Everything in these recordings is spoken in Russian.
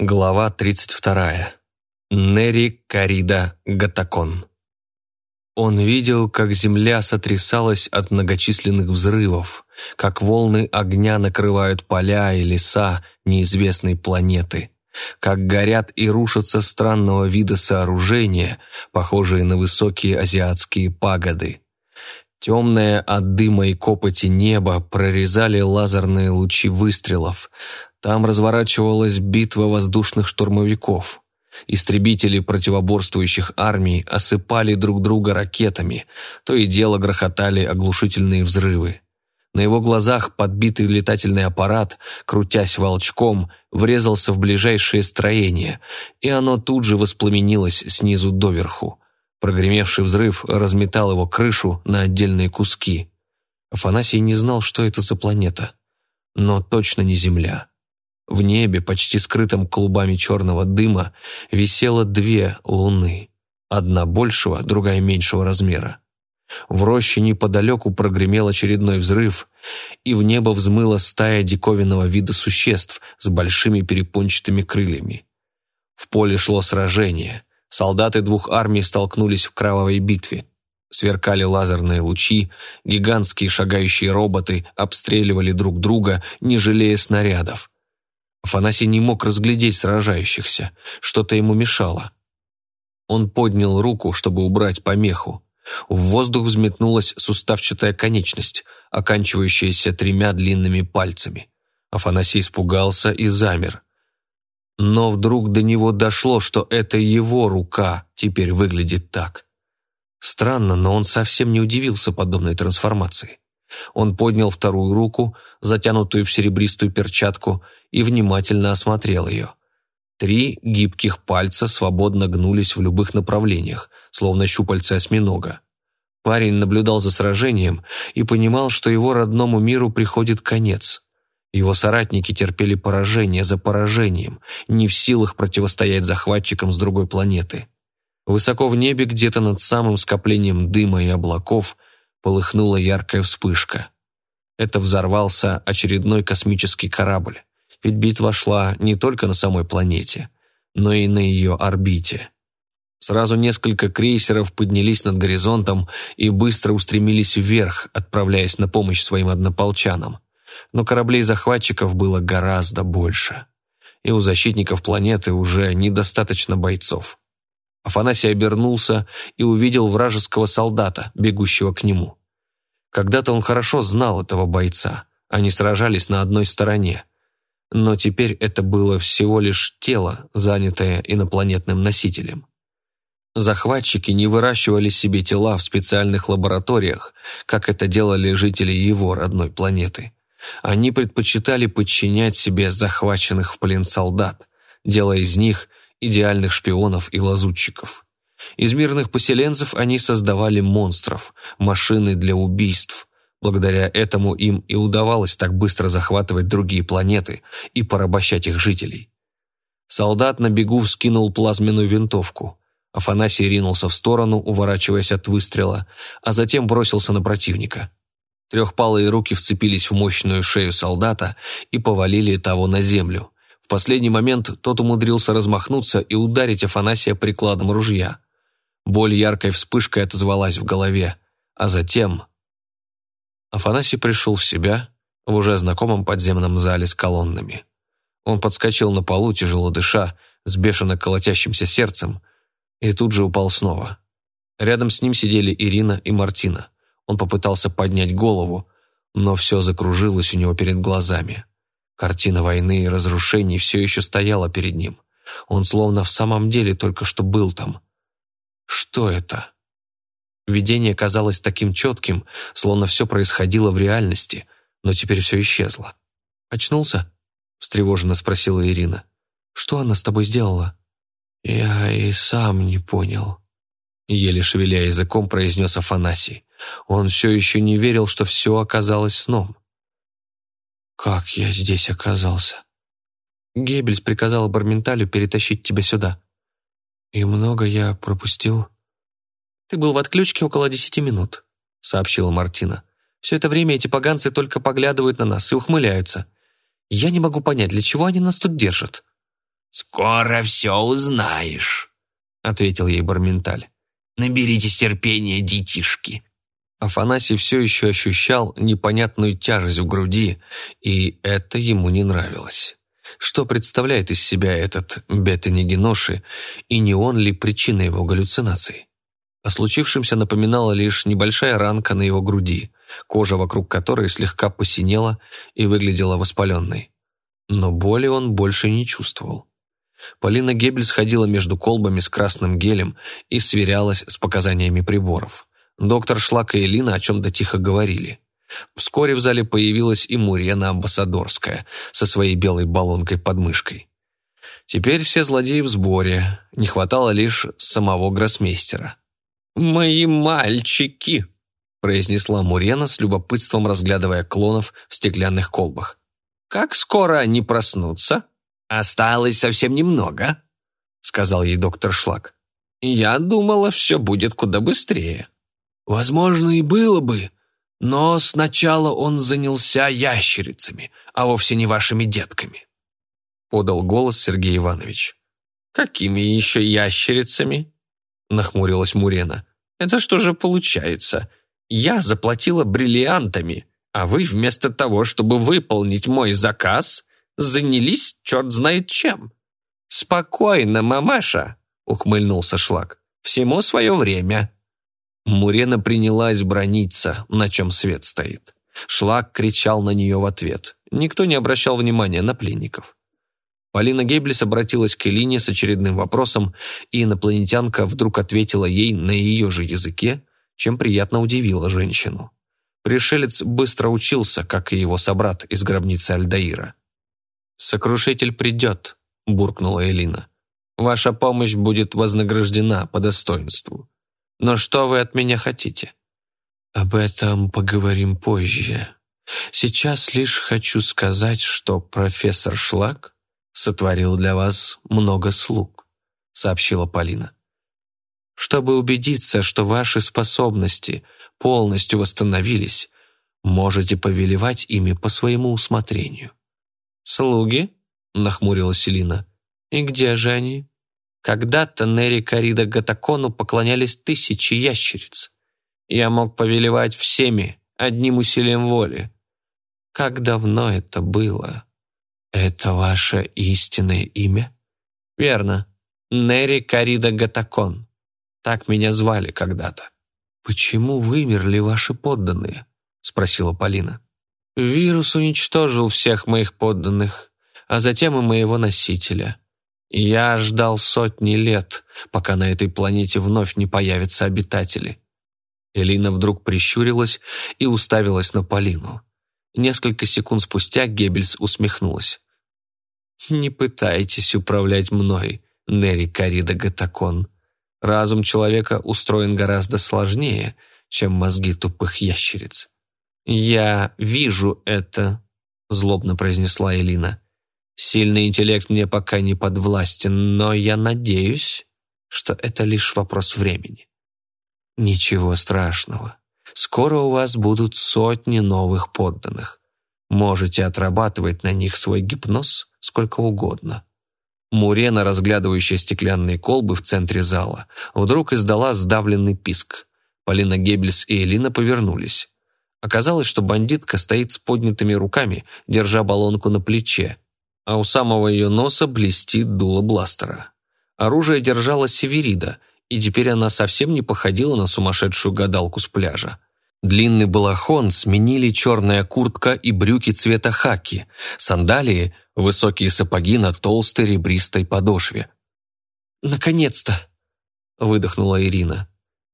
Глава 32. Нери Карида Гатакон. Он видел, как земля сотрясалась от многочисленных взрывов, как волны огня накрывают поля и леса неизвестной планеты, как горят и рушатся странного вида сооружения, похожие на высокие азиатские пагоды. Темное от дыма и копоти небо прорезали лазерные лучи выстрелов, там разворачивалась битва воздушных штурмовиков. Истребители противоборствующих армий осыпали друг друга ракетами, то и дело грохотали оглушительные взрывы. На его глазах подбитый летательный аппарат, крутясь волчком, врезался в ближайшее строение, и оно тут же воспламенилось снизу доверху. Прогремевший взрыв разметал его крышу на отдельные куски. Афанасий не знал, что это за планета, но точно не Земля. В небе, почти скрытом клубами черного дыма, висело две луны. Одна большего, другая меньшего размера. В роще неподалеку прогремел очередной взрыв, и в небо взмыла стая диковинного вида существ с большими перепончатыми крыльями. В поле шло сражение. Солдаты двух армий столкнулись в кровавой битве. Сверкали лазерные лучи, гигантские шагающие роботы обстреливали друг друга, не жалея снарядов. Афанасий не мог разглядеть сражающихся, что-то ему мешало. Он поднял руку, чтобы убрать помеху. В воздух взметнулась суставчатая конечность, оканчивающаяся тремя длинными пальцами. Афанасий испугался и замер. Но вдруг до него дошло, что это его рука теперь выглядит так. Странно, но он совсем не удивился подобной трансформации. Он поднял вторую руку, затянутую в серебристую перчатку, и внимательно осмотрел ее. Три гибких пальца свободно гнулись в любых направлениях, словно щупальца осьминога. Парень наблюдал за сражением и понимал, что его родному миру приходит конец. Его соратники терпели поражение за поражением, не в силах противостоять захватчикам с другой планеты. Высоко в небе, где-то над самым скоплением дыма и облаков, полыхнула яркая вспышка. Это взорвался очередной космический корабль, ведь битва шла не только на самой планете, но и на ее орбите. Сразу несколько крейсеров поднялись над горизонтом и быстро устремились вверх, отправляясь на помощь своим однополчанам. Но кораблей захватчиков было гораздо больше. И у защитников планеты уже недостаточно бойцов. Афанасий обернулся и увидел вражеского солдата, бегущего к нему. Когда-то он хорошо знал этого бойца, они сражались на одной стороне. Но теперь это было всего лишь тело, занятое инопланетным носителем. Захватчики не выращивали себе тела в специальных лабораториях, как это делали жители его родной планеты. Они предпочитали подчинять себе захваченных в плен солдат, делая из них идеальных шпионов и лазутчиков. Из мирных поселенцев они создавали монстров, машины для убийств. Благодаря этому им и удавалось так быстро захватывать другие планеты и порабощать их жителей. Солдат на бегу вскинул плазменную винтовку. Афанасий ринулся в сторону, уворачиваясь от выстрела, а затем бросился на противника. Трехпалые руки вцепились в мощную шею солдата и повалили того на землю. В последний момент тот умудрился размахнуться и ударить Афанасия прикладом ружья. Боль яркой вспышкой отозвалась в голове, а затем... Афанасий пришел в себя в уже знакомом подземном зале с колоннами. Он подскочил на полу, тяжело дыша, с бешено колотящимся сердцем, и тут же упал снова. Рядом с ним сидели Ирина и Мартина. Он попытался поднять голову, но все закружилось у него перед глазами. Картина войны и разрушений все еще стояла перед ним. Он словно в самом деле только что был там. Что это? Видение казалось таким четким, словно все происходило в реальности, но теперь все исчезло. «Очнулся?» – встревоженно спросила Ирина. «Что она с тобой сделала?» «Я и сам не понял», – еле шевеля языком произнес Афанасий. Он все еще не верил, что все оказалось сном. «Как я здесь оказался?» Геббельс приказал Барменталю перетащить тебя сюда. И много я пропустил. Ты был в отключке около десяти минут, сообщила Мартина. Все это время эти поганцы только поглядывают на нас и ухмыляются. Я не могу понять, для чего они нас тут держат. «Скоро все узнаешь», — ответил ей Барменталь. «Наберитесь терпения, детишки». Афанасий все еще ощущал непонятную тяжесть в груди, и это ему не нравилось. Что представляет из себя этот бета-негеноши, и не он ли причина его галлюцинаций? О случившемся напоминала лишь небольшая ранка на его груди, кожа вокруг которой слегка посинела и выглядела воспаленной. Но боли он больше не чувствовал. Полина Геббельс ходила между колбами с красным гелем и сверялась с показаниями приборов. Доктор Шлак и Элина о чем-то тихо говорили. Вскоре в зале появилась и Мурена Амбассадорская со своей белой баллонкой под мышкой. Теперь все злодеи в сборе, не хватало лишь самого гроссмейстера. «Мои мальчики!» произнесла Мурена с любопытством разглядывая клонов в стеклянных колбах. «Как скоро они проснутся?» «Осталось совсем немного», — сказал ей доктор Шлак. «Я думала, все будет куда быстрее». «Возможно, и было бы, но сначала он занялся ящерицами, а вовсе не вашими детками», — подал голос Сергей Иванович. «Какими еще ящерицами?» — нахмурилась Мурена. «Это что же получается? Я заплатила бриллиантами, а вы вместо того, чтобы выполнить мой заказ, занялись черт знает чем». «Спокойно, мамаша», — ухмыльнулся Шлак. «Всему свое время». Мурена принялась брониться, на чем свет стоит. Шлак кричал на нее в ответ. Никто не обращал внимания на пленников. Полина Гейблис обратилась к Элине с очередным вопросом, и инопланетянка вдруг ответила ей на ее же языке, чем приятно удивила женщину. Пришелец быстро учился, как и его собрат из гробницы Альдаира. «Сокрушитель придет», – буркнула Элина. «Ваша помощь будет вознаграждена по достоинству. Но что вы от меня хотите?» «Об этом поговорим позже. Сейчас лишь хочу сказать, что профессор Шлак сотворил для вас много слуг», — сообщила Полина. «Чтобы убедиться, что ваши способности полностью восстановились, можете повелевать ими по своему усмотрению». «Слуги?» — нахмурилась Селина. «И где же они?» Когда-то Нери Карида Гатакону поклонялись тысячи ящериц. Я мог повелевать всеми одним усилием воли. Как давно это было? Это ваше истинное имя? Верно. Нери Карида Гатакон. Так меня звали когда-то. Почему вымерли ваши подданные? Спросила Полина. Вирус уничтожил всех моих подданных, а затем и моего носителя. Я ждал сотни лет, пока на этой планете вновь не появятся обитатели. Элина вдруг прищурилась и уставилась на Полину. Несколько секунд спустя Геббельс усмехнулась. «Не пытайтесь управлять мной, Нери Карида Гатакон. Разум человека устроен гораздо сложнее, чем мозги тупых ящериц». «Я вижу это», — злобно произнесла Элина. Сильный интеллект мне пока не подвластен, но я надеюсь, что это лишь вопрос времени. Ничего страшного. Скоро у вас будут сотни новых подданных. Можете отрабатывать на них свой гипноз сколько угодно. Мурена, разглядывающая стеклянные колбы в центре зала, вдруг издала сдавленный писк. Полина Геббельс и Элина повернулись. Оказалось, что бандитка стоит с поднятыми руками, держа баллонку на плече, а у самого ее носа блестит дуло бластера. Оружие держала Северида, и теперь она совсем не походила на сумасшедшую гадалку с пляжа. Длинный балахон сменили черная куртка и брюки цвета хаки, сандалии, высокие сапоги на толстой ребристой подошве. «Наконец-то!» — выдохнула Ирина.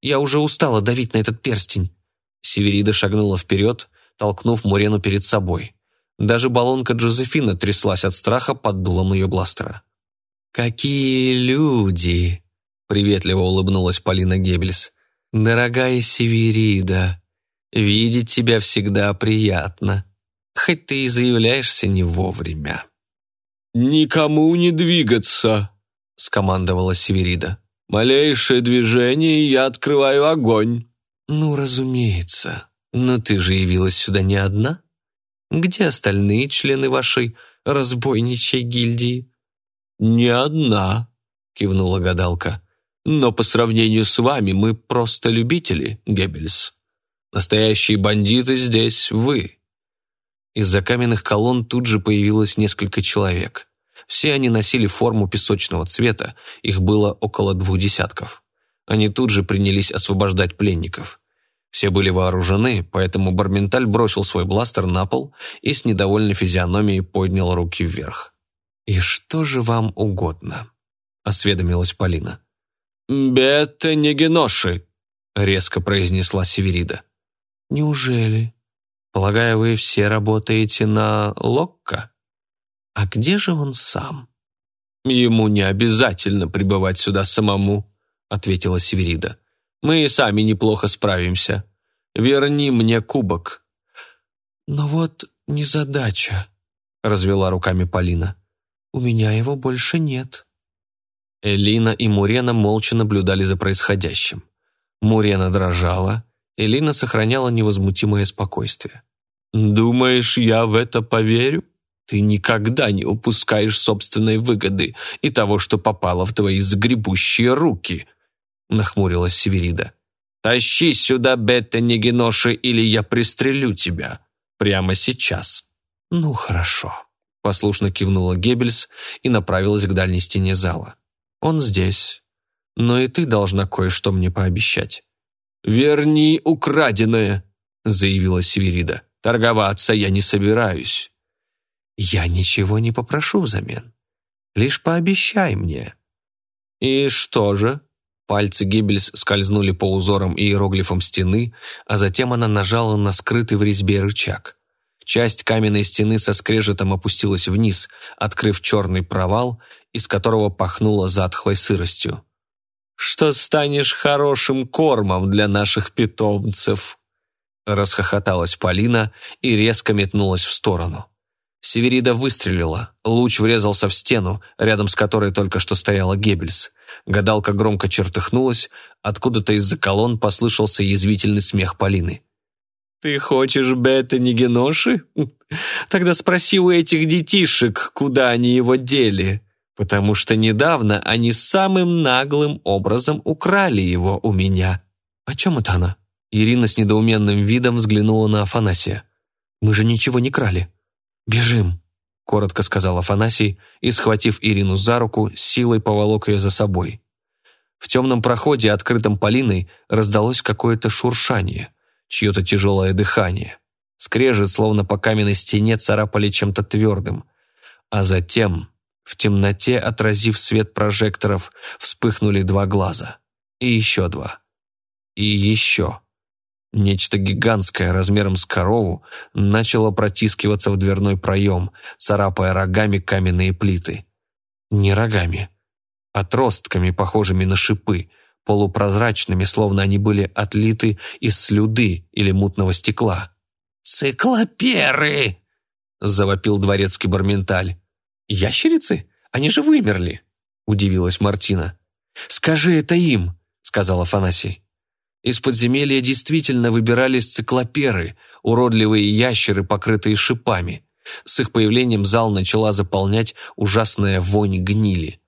«Я уже устала давить на этот перстень». Северида шагнула вперед, толкнув Мурену перед собой. Даже баллонка Джозефина тряслась от страха под дулом ее бластера. «Какие люди!» — приветливо улыбнулась Полина Геббельс. «Дорогая Северида, видеть тебя всегда приятно, хоть ты и заявляешься не вовремя». «Никому не двигаться!» — скомандовала Северида. «Малейшее движение, и я открываю огонь!» «Ну, разумеется. Но ты же явилась сюда не одна?» Где остальные члены вашей разбойничьей гильдии?» «Не одна», — кивнула гадалка. «Но по сравнению с вами мы просто любители, Геббельс. Настоящие бандиты здесь вы». Из-за каменных колонн тут же появилось несколько человек. Все они носили форму песочного цвета, их было около двух десятков. Они тут же принялись освобождать пленников. Все были вооружены, поэтому Барменталь бросил свой бластер на пол и с недовольной физиономией поднял руки вверх. «И что же вам угодно?» — осведомилась Полина. «Бетте не геноши», — резко произнесла Северида. «Неужели? Полагаю, вы все работаете на Локко? А где же он сам?» «Ему не обязательно прибывать сюда самому», — ответила Северида. Мы и сами неплохо справимся. Верни мне кубок». «Но вот незадача», — развела руками Полина. «У меня его больше нет». Элина и Мурена молча наблюдали за происходящим. Мурена дрожала, Элина сохраняла невозмутимое спокойствие. «Думаешь, я в это поверю? Ты никогда не упускаешь собственной выгоды и того, что попало в твои загребущие руки», — нахмурилась Северида. «Тащи сюда, Бетта Негеноши, или я пристрелю тебя. Прямо сейчас». «Ну, хорошо», — послушно кивнула Геббельс и направилась к дальней стене зала. «Он здесь. Но и ты должна кое-что мне пообещать». «Верни украденное», — заявила Северида. «Торговаться я не собираюсь». «Я ничего не попрошу взамен. Лишь пообещай мне». «И что же?» Пальцы Геббельс скользнули по узорам и иероглифам стены, а затем она нажала на скрытый в резьбе рычаг. Часть каменной стены со скрежетом опустилась вниз, открыв черный провал, из которого пахнуло затхлой сыростью. «Что станешь хорошим кормом для наших питомцев!» Расхохоталась Полина и резко метнулась в сторону. Северида выстрелила. Луч врезался в стену, рядом с которой только что стояла Геббельс. Гадалка громко чертыхнулась, откуда-то из-за колонн послышался язвительный смех Полины. «Ты хочешь Бета Нигеноши? Тогда спроси у этих детишек, куда они его дели, потому что недавно они самым наглым образом украли его у меня». «О чем это она?» Ирина с недоуменным видом взглянула на Афанасия. «Мы же ничего не крали». «Бежим», — коротко сказал Афанасий и, схватив Ирину за руку, силой поволок ее за собой. В темном проходе, открытом Полиной, раздалось какое-то шуршание, чье-то тяжелое дыхание. Скрежет, словно по каменной стене, царапали чем-то твердым. А затем, в темноте, отразив свет прожекторов, вспыхнули два глаза. И еще два. И еще. Нечто гигантское, размером с корову, начало протискиваться в дверной проем, царапая рогами каменные плиты. Не рогами, отростками, похожими на шипы, полупрозрачными, словно они были отлиты из слюды или мутного стекла. «Циклоперы!» — завопил дворецкий барменталь. «Ящерицы? Они же вымерли!» — удивилась Мартина. «Скажи это им!» — сказал Афанасий. Из подземелья действительно выбирались циклоперы, уродливые ящеры, покрытые шипами. С их появлением зал начала заполнять ужасная вонь гнили.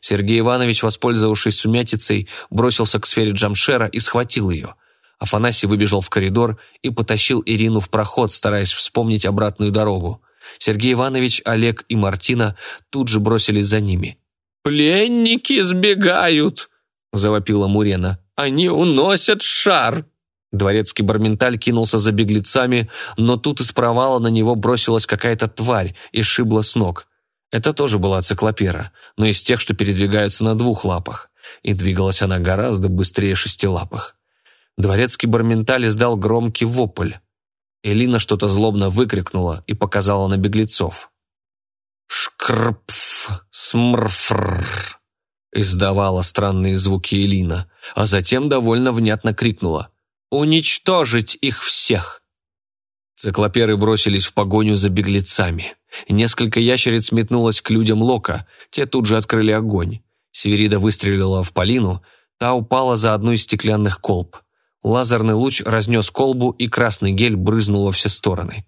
Сергей Иванович, воспользовавшись сумятицей, бросился к сфере Джамшера и схватил ее. Афанасий выбежал в коридор и потащил Ирину в проход, стараясь вспомнить обратную дорогу. Сергей Иванович, Олег и Мартина тут же бросились за ними. «Пленники сбегают!» – завопила Мурена. Они уносят шар!» Дворецкий Барменталь кинулся за беглецами, но тут из провала на него бросилась какая-то тварь и шибла с ног. Это тоже была циклопера, но из тех, что передвигаются на двух лапах. И двигалась она гораздо быстрее шестилапых. Дворецкий Барменталь издал громкий вопль. Элина что-то злобно выкрикнула и показала на беглецов. «Шкрпф! Смрфр!» Издавала странные звуки Элина, а затем довольно внятно крикнула «Уничтожить их всех!» Циклоперы бросились в погоню за беглецами. Несколько ящериц метнулось к людям Лока, те тут же открыли огонь. Северида выстрелила в Полину, та упала за одну из стеклянных колб. Лазерный луч разнес колбу, и красный гель брызнул во все стороны.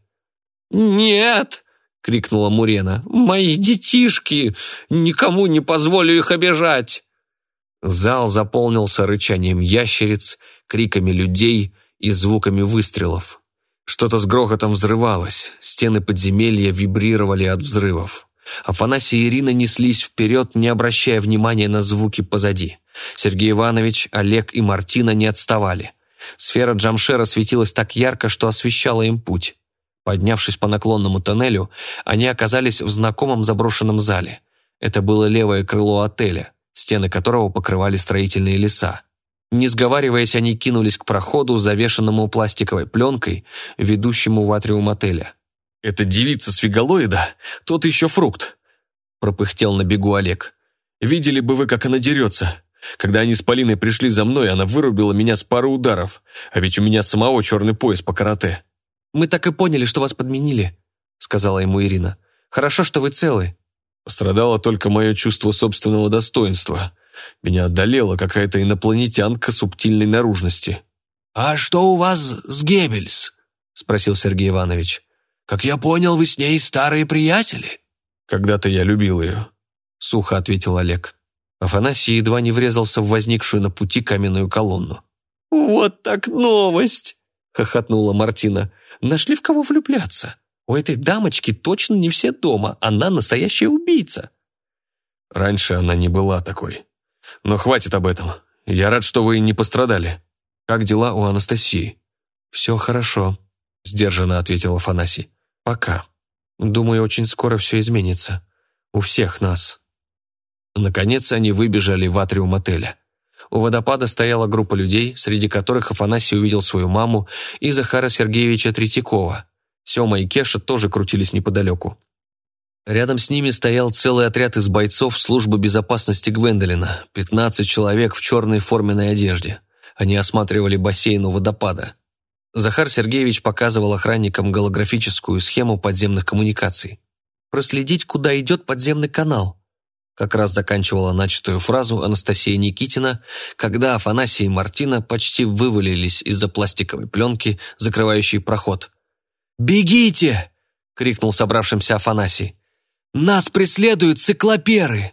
«Нет!» — крикнула Мурена. «Мои детишки! Никому не позволю их обижать!» Зал заполнился рычанием ящериц, криками людей и звуками выстрелов. Что-то с грохотом взрывалось, стены подземелья вибрировали от взрывов. Афанасий и Ирина неслись вперед, не обращая внимания на звуки позади. Сергей Иванович, Олег и Мартина не отставали. Сфера Джамшера светилась так ярко, что освещала им путь. Поднявшись по наклонному тоннелю, они оказались в знакомом заброшенном зале. Это было левое крыло отеля стены которого покрывали строительные леса. Не сговариваясь, они кинулись к проходу, завешенному пластиковой пленкой, ведущему в атриум отеля. «Эта девица с фиголоида, тот еще фрукт», – пропыхтел на бегу Олег. «Видели бы вы, как она дерется. Когда они с Полиной пришли за мной, она вырубила меня с пары ударов, а ведь у меня самого черный пояс по карате». «Мы так и поняли, что вас подменили», – сказала ему Ирина. «Хорошо, что вы целы». Пострадало только мое чувство собственного достоинства. Меня одолела какая-то инопланетянка субтильной наружности. «А что у вас с Геббельс?» – спросил Сергей Иванович. «Как я понял, вы с ней старые приятели?» «Когда-то я любил ее», – сухо ответил Олег. Афанасий едва не врезался в возникшую на пути каменную колонну. «Вот так новость!» – хохотнула Мартина. «Нашли в кого влюбляться?» У этой дамочки точно не все дома, она настоящая убийца. Раньше она не была такой. Но хватит об этом. Я рад, что вы не пострадали. Как дела у Анастасии? Все хорошо, сдержанно ответил Афанасий. Пока. Думаю, очень скоро все изменится. У всех нас. Наконец они выбежали в атриум отеля. У водопада стояла группа людей, среди которых Афанасий увидел свою маму и Захара Сергеевича Третьякова. Сема и Кеша тоже крутились неподалеку. Рядом с ними стоял целый отряд из бойцов службы безопасности Гвендолина, 15 человек в черной форменной одежде. Они осматривали бассейн у водопада. Захар Сергеевич показывал охранникам голографическую схему подземных коммуникаций. «Проследить, куда идет подземный канал», как раз заканчивала начатую фразу Анастасия Никитина, когда Афанасий и Мартина почти вывалились из-за пластиковой пленки, закрывающей проход. «Бегите!» — крикнул собравшимся Афанасий. «Нас преследуют циклоперы!»